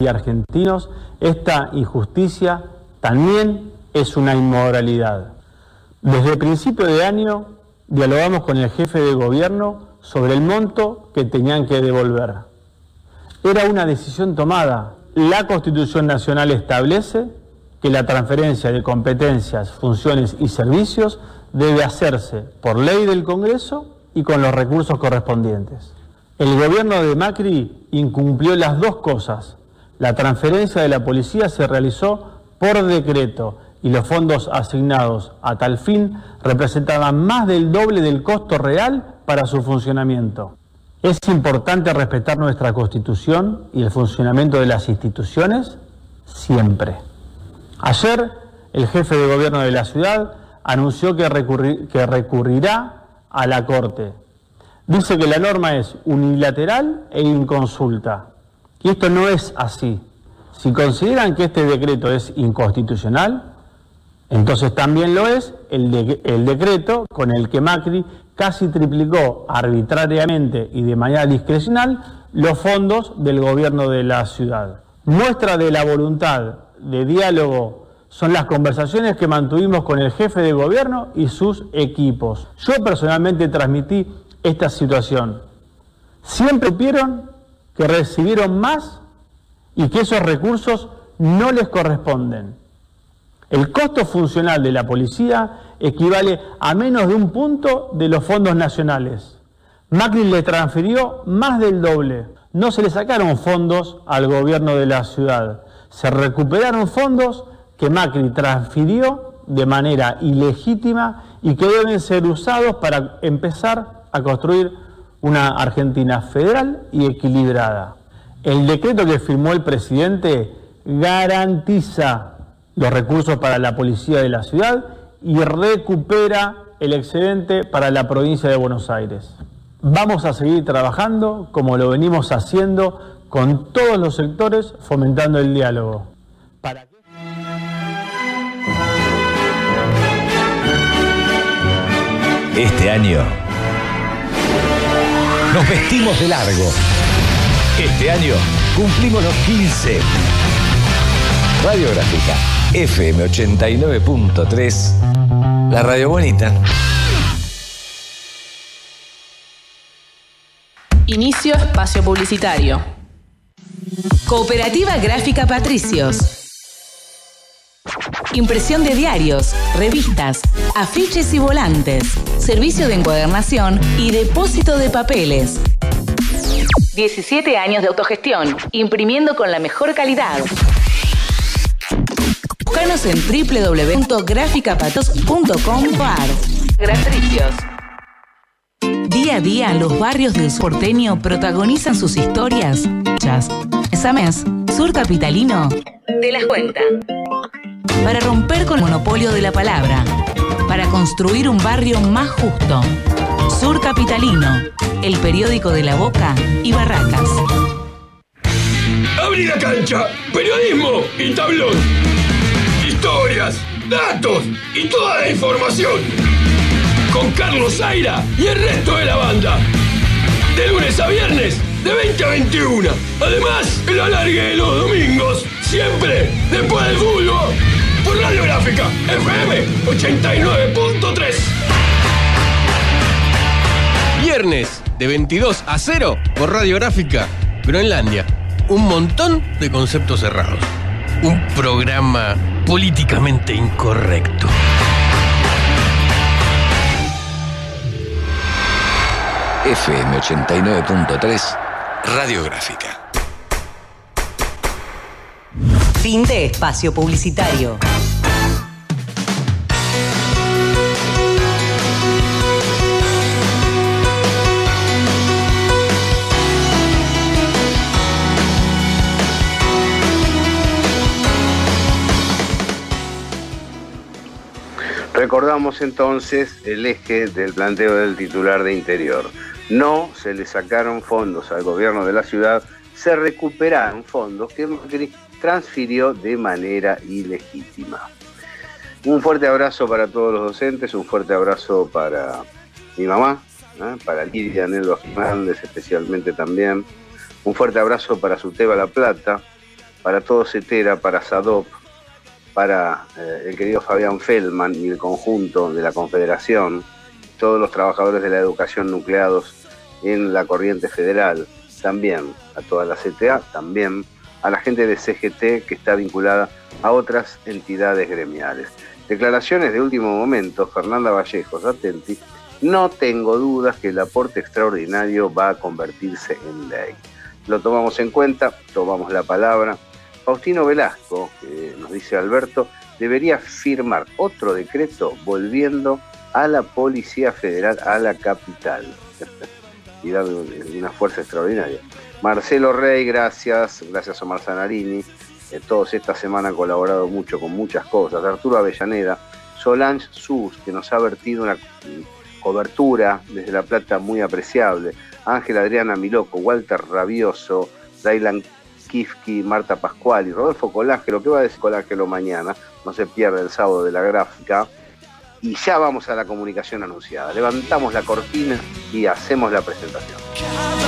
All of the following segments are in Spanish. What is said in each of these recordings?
y argentinos, esta injusticia también es una inmoralidad. Desde el principio de año dialogamos con el jefe de gobierno sobre el monto que tenían que devolver. Era una decisión tomada. La Constitución Nacional establece que la transferencia de competencias, funciones y servicios debe hacerse por ley del Congreso y con los recursos correspondientes. El gobierno de Macri incumplió las dos cosas la transferencia de la policía se realizó por decreto y los fondos asignados a tal fin representaban más del doble del costo real para su funcionamiento. Es importante respetar nuestra constitución y el funcionamiento de las instituciones siempre. Ayer el jefe de gobierno de la ciudad anunció que, recurrirá a la Corte. Dice que la norma es unilateral e inconsulta. Y esto no es así. Si consideran que este decreto es inconstitucional, entonces también lo es el, decreto con el que Macri casi triplicó arbitrariamente y de manera discrecional los fondos del gobierno de la ciudad. Muestra de la voluntad de diálogo son las conversaciones que mantuvimos con el jefe de gobierno y sus equipos. Yo personalmente transmití esta situación. Siempre supieron que recibieron más y que esos recursos no les corresponden. El costo funcional de la policía equivale a menos de un punto de los fondos nacionales. Macri le transfirió más del doble. No se le sacaron fondos al gobierno de la ciudad. Se recuperaron fondos que Macri transfirió de manera ilegítima y que deben ser usados para empezar a construir una Argentina federal y equilibrada. El decreto que firmó el presidente garantiza los recursos para la policía de la ciudad y recupera el excedente para la provincia de Buenos Aires. Vamos a seguir trabajando como lo venimos haciendo con todos los sectores fomentando el diálogo. Este año nos vestimos de largo. Este año cumplimos los 15. Radiográfica FM 89.3. La radio bonita. Inicio espacio publicitario. Cooperativa Gráfica Patricios. Impresión de diarios, revistas, afiches y volantes. Servicio de encuadernación y depósito de papeles. 17 años de autogestión, imprimiendo con la mejor calidad. Búscanos en www.graficapatos.com.ar. Gratricios. Día a día, los barrios del porteño protagonizan sus historias. Esa mes, Sur Capitalino te las cuenta para romper con el monopolio de la palabra, para construir un barrio más justo. Sur Capitalino, el periódico de La Boca y Barracas. Abrí la cancha, periodismo y tablón. Historias, datos y toda la información. Con Carlos Zaira y el resto de la banda. De lunes a viernes, de 20 a 21. Además, el alargue de los domingos, siempre después del fútbol por Radiográfica FM 89.3. Viernes de 22 a 0 por Radiográfica Groenlandia. Un montón de conceptos cerrados. Un programa políticamente incorrecto. FM 89.3 Radiográfica. Fin de espacio publicitario. Recordamos entonces el eje del planteo del titular de Interior. No se le sacaron fondos al gobierno de la ciudad, se recuperaron fondos que transfirió de manera ilegítima. Un fuerte abrazo para todos los docentes, un fuerte abrazo para mi mamá, ¿eh? para Lidia Nelva Fernández especialmente también. Un fuerte abrazo para Suteba La Plata, para todo CETERA, para SADOP, para eh, el querido Fabián Feldman y el conjunto de la Confederación, todos los trabajadores de la educación nucleados en la corriente federal, también a toda la CTA, también a la gente de CGT que está vinculada a otras entidades gremiales. Declaraciones de último momento, Fernanda Vallejos, atenti, no tengo dudas que el aporte extraordinario va a convertirse en ley. Lo tomamos en cuenta, tomamos la palabra. Faustino Velasco, que nos dice Alberto, debería firmar otro decreto volviendo a la Policía Federal a la capital. y darle una fuerza extraordinaria. Marcelo Rey, gracias, gracias Omar Zanarini, eh, todos esta semana han colaborado mucho con muchas cosas. Arturo Avellaneda, Solange Sus, que nos ha vertido una cobertura desde La Plata muy apreciable. Ángel Adriana Miloco, Walter Rabioso, Dailan Kifki, Marta Pascual y Rodolfo Colangelo. ¿Qué va a decir Colangelo mañana? No se pierde el sábado de la gráfica. Y ya vamos a la comunicación anunciada. Levantamos la cortina y hacemos la presentación.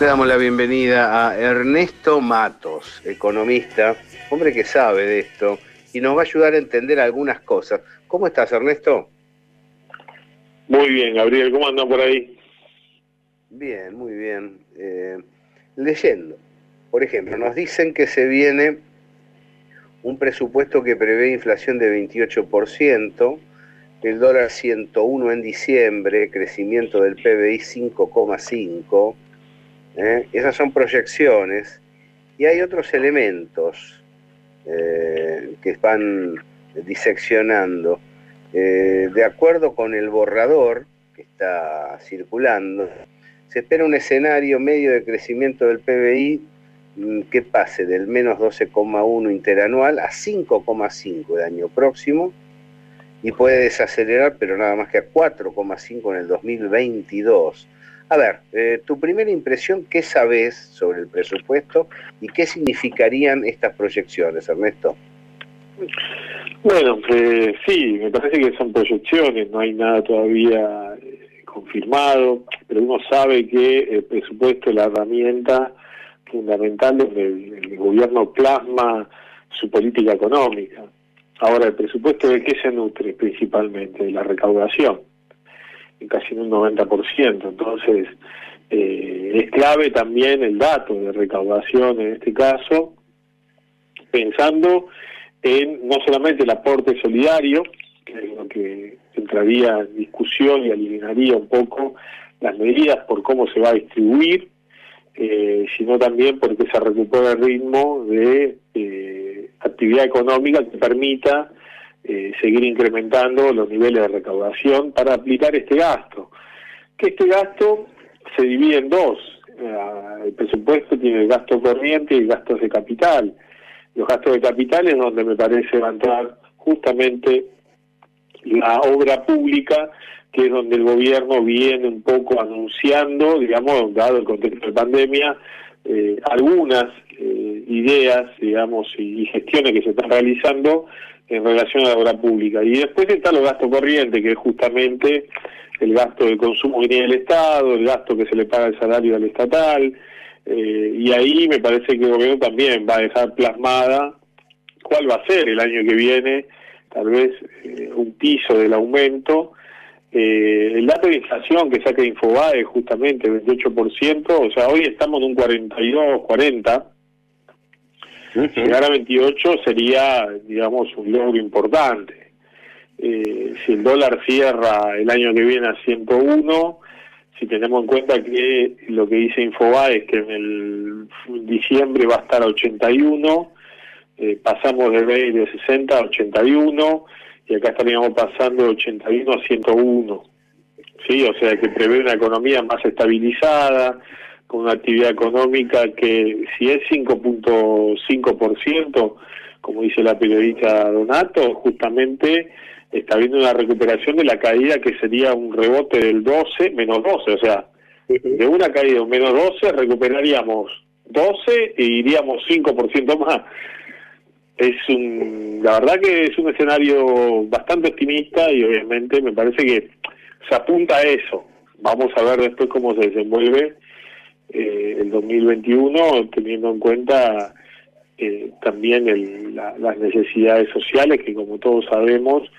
Le damos la bienvenida a Ernesto Matos, economista, hombre que sabe de esto y nos va a ayudar a entender algunas cosas. ¿Cómo estás, Ernesto? Muy bien, Gabriel, ¿cómo andan por ahí? Bien, muy bien. Eh, leyendo, por ejemplo, nos dicen que se viene un presupuesto que prevé inflación de 28%, el dólar 101 en diciembre, crecimiento del PBI 5,5 ¿eh? Esas son proyecciones. Y hay otros elementos eh, que van diseccionando. Eh, de acuerdo con el borrador que está circulando, se espera un escenario medio de crecimiento del PBI mm, que pase del menos 12,1 interanual a 5,5 el año próximo y puede desacelerar, pero nada más que a 4,5 en el 2022. A ver, eh, tu primera impresión, ¿qué sabes sobre el presupuesto y qué significarían estas proyecciones, Ernesto? Bueno, eh, sí, me parece que son proyecciones, no hay nada todavía eh, confirmado, pero uno sabe que el presupuesto es la herramienta fundamental donde el, gobierno plasma su política económica. Ahora, ¿el presupuesto de qué se nutre principalmente? De la recaudación casi en un 90%. Entonces, eh, es clave también el dato de recaudación en este caso, pensando en no solamente el aporte solidario, que es lo que entraría en discusión y eliminaría un poco las medidas por cómo se va a distribuir, eh, sino también porque se recupera el ritmo de eh, actividad económica que permita eh, seguir incrementando los niveles de recaudación para aplicar este gasto. Que este gasto se divide en dos. Eh, el presupuesto tiene el gasto corriente y gastos de capital. Los gastos de capital es donde me parece va a entrar justamente la obra pública, que es donde el gobierno viene un poco anunciando, digamos, dado el contexto de pandemia, eh, algunas ideas, digamos, y gestiones que se están realizando en relación a la obra pública. Y después está los gastos corrientes, que es justamente el gasto de consumo que tiene el Estado, el gasto que se le paga el salario al estatal, eh, y ahí me parece que el gobierno también va a dejar plasmada cuál va a ser el año que viene, tal vez eh, un piso del aumento. Eh, el dato de inflación que saca Infobae justamente 28%, o sea, hoy estamos en un 42, 40, Llegar a 28 sería, digamos, un logro importante. Eh, si el dólar cierra el año que viene a 101, si tenemos en cuenta que lo que dice Infobae es que en el diciembre va a estar a 81, eh, pasamos de, de 60 a 81 y acá estaríamos pasando de 81 a 101. ¿sí? O sea que prevé una economía más estabilizada, con una actividad económica que si es 5.5%, como dice la periodista Donato, justamente está habiendo una recuperación de la caída que sería un rebote del 12 menos 12, o sea, de una caída de menos 12 recuperaríamos 12 e iríamos 5% más. es un, la verdad que es un escenario bastante optimista y obviamente me parece que se apunta a eso. Vamos a ver después cómo se desenvuelve eh, el 2021, teniendo en cuenta eh, también el, las necesidades sociales que como todos sabemos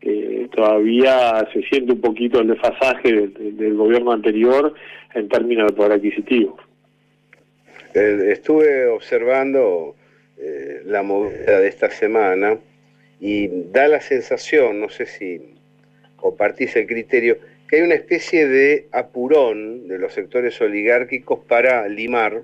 eh, todavía se siente un poquito el desfasaje del gobierno anterior en términos de poder adquisitivo. estuve observando la movida de esta semana y da la sensación, no sé si compartís el criterio, que hay una especie de apurón de los sectores oligárquicos para limar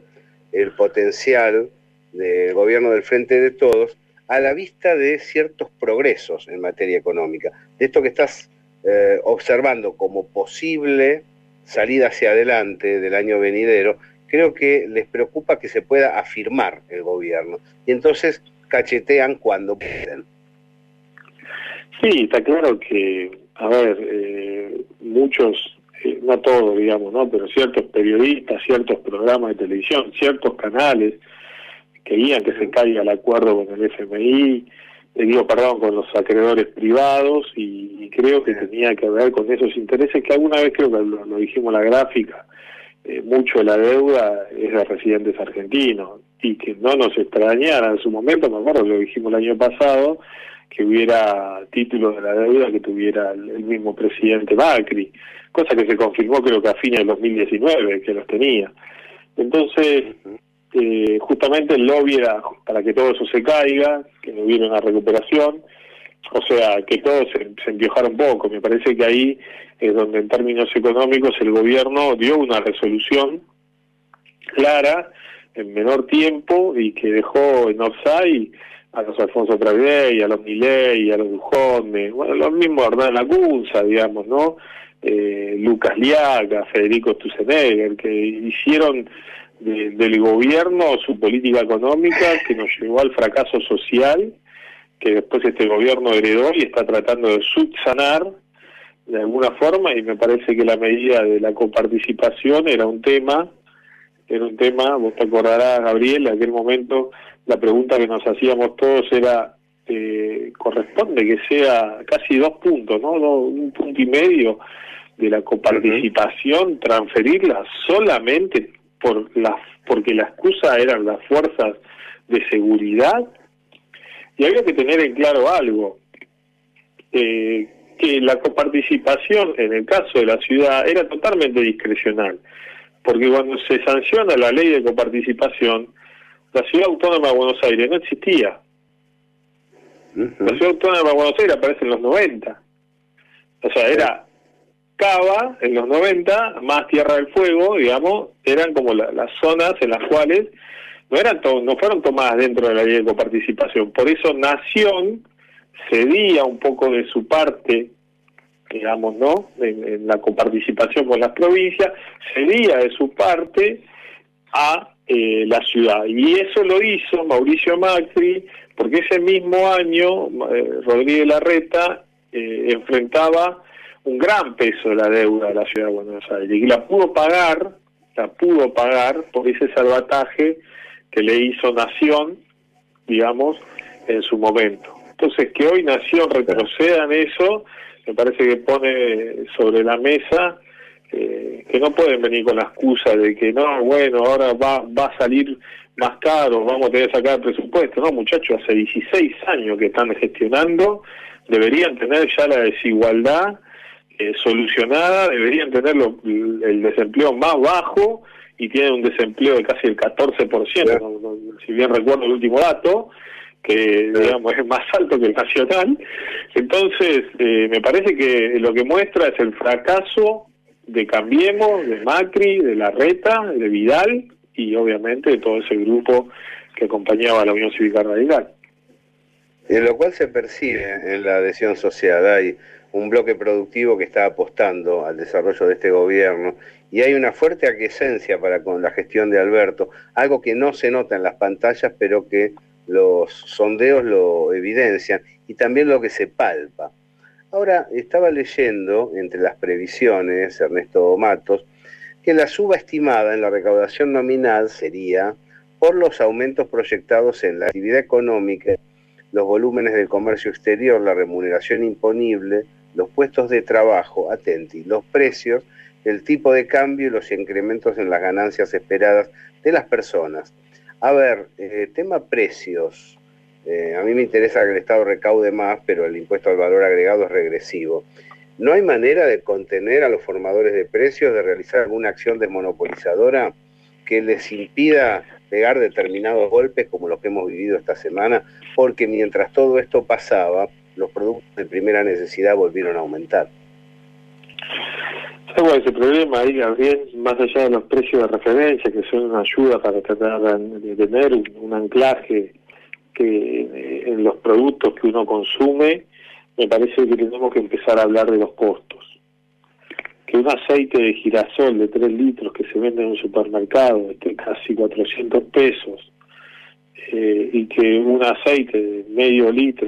el potencial del gobierno del Frente de Todos a la vista de ciertos progresos en materia económica. De esto que estás eh, observando como posible salida hacia adelante del año venidero, creo que les preocupa que se pueda afirmar el gobierno. Y entonces cachetean cuando pueden. Sí, está claro que a ver, eh, muchos, eh, no todos, digamos, ¿no? Pero ciertos periodistas, ciertos programas de televisión, ciertos canales querían que se caiga el acuerdo con el FMI, le digo, perdón, con los acreedores privados y, creo que tenía que ver con esos intereses que alguna vez creo que lo, dijimos en la gráfica, eh, mucho de la deuda es de residentes argentinos y que no nos extrañara en su momento, me acuerdo, lo dijimos el año pasado, que hubiera títulos de la deuda que tuviera el, mismo presidente Macri, cosa que se confirmó creo que a fines del 2019 que los tenía. Entonces, eh, justamente el lobby era para que todo eso se caiga, que no hubiera una recuperación, o sea, que todo se, se empiojara un poco. Me parece que ahí es donde en términos económicos el gobierno dio una resolución clara en menor tiempo y que dejó en offside a los Alfonso y a los Milei, a los Dujones, bueno, los mismos Hernán Lacunza, digamos, ¿no? Eh, Lucas Liaga, Federico Stusenegger, que hicieron del gobierno su política económica que nos llevó al fracaso social, que después este gobierno heredó y está tratando de subsanar de alguna forma, y me parece que la medida de la coparticipación era un tema, era un tema, vos te acordarás, Gabriel, en aquel momento la pregunta que nos hacíamos todos era, eh, corresponde que sea casi dos puntos, ¿no? Un punto y medio de la coparticipación, transferirla solamente por la, porque la excusa eran las fuerzas de seguridad. Y había que tener en claro algo, eh, que la coparticipación en el caso de la ciudad era totalmente discrecional, porque cuando se sanciona la ley de coparticipación, la ciudad autónoma de Buenos Aires no existía. La ciudad autónoma de Buenos Aires aparece en los 90. O sea, era Cava en los 90, más Tierra del Fuego, digamos, eran como las zonas en las cuales no eran no fueron tomadas dentro de la ley de coparticipación. Por eso Nación cedía un poco de su parte, digamos, ¿no? En, en la coparticipación con las provincias, cedía de su parte a eh, la ciudad. Y eso lo hizo Mauricio Macri, porque ese mismo año eh, Rodríguez Larreta eh, enfrentaba un gran peso de la deuda de la ciudad de Buenos Aires y la pudo pagar, la pudo pagar por ese salvataje que le hizo Nación, digamos, en su momento. Entonces, que hoy Nación retroceda en eso, me parece que pone sobre la mesa que no pueden venir con la excusa de que no, bueno, ahora va, va a salir más caro, vamos a tener que sacar el presupuesto. No, muchachos, hace 16 años que están gestionando, deberían tener ya la desigualdad eh, solucionada, deberían tener el desempleo más bajo y tienen un desempleo de casi el 14%, si bien recuerdo el último dato, que digamos es más alto que el nacional. Entonces, eh, me parece que lo que muestra es el fracaso de Cambiemos, de Macri, de Larreta, de Vidal y obviamente de todo ese grupo que acompañaba a la Unión Cívica Radical. En lo cual se percibe en la adhesión social. Hay un bloque productivo que está apostando al desarrollo de este gobierno y hay una fuerte aquiescencia para con la gestión de Alberto, algo que no se nota en las pantallas, pero que los sondeos lo evidencian y también lo que se palpa. Ahora, estaba leyendo entre las previsiones, Ernesto Matos, que la suba estimada en la recaudación nominal sería por los aumentos proyectados en la actividad económica los volúmenes del comercio exterior, la remuneración imponible, los puestos de trabajo, atenti, los precios, el tipo de cambio y los incrementos en las ganancias esperadas de las personas. A ver, eh, tema precios. Eh, a mí me interesa que el Estado recaude más, pero el impuesto al valor agregado es regresivo. ¿No hay manera de contener a los formadores de precios, de realizar alguna acción desmonopolizadora que les impida pegar determinados golpes como los que hemos vivido esta semana? Porque mientras todo esto pasaba, los productos de primera necesidad volvieron a aumentar. ¿Cuál ese problema ahí, Gabriel? Más allá de los precios de referencia, que son una ayuda para tratar de tener un, anclaje que eh, en los productos que uno consume, me parece que tenemos que empezar a hablar de los costos. Que un aceite de girasol de 3 litros que se vende en un supermercado esté casi 400 pesos eh, y que un aceite de medio litro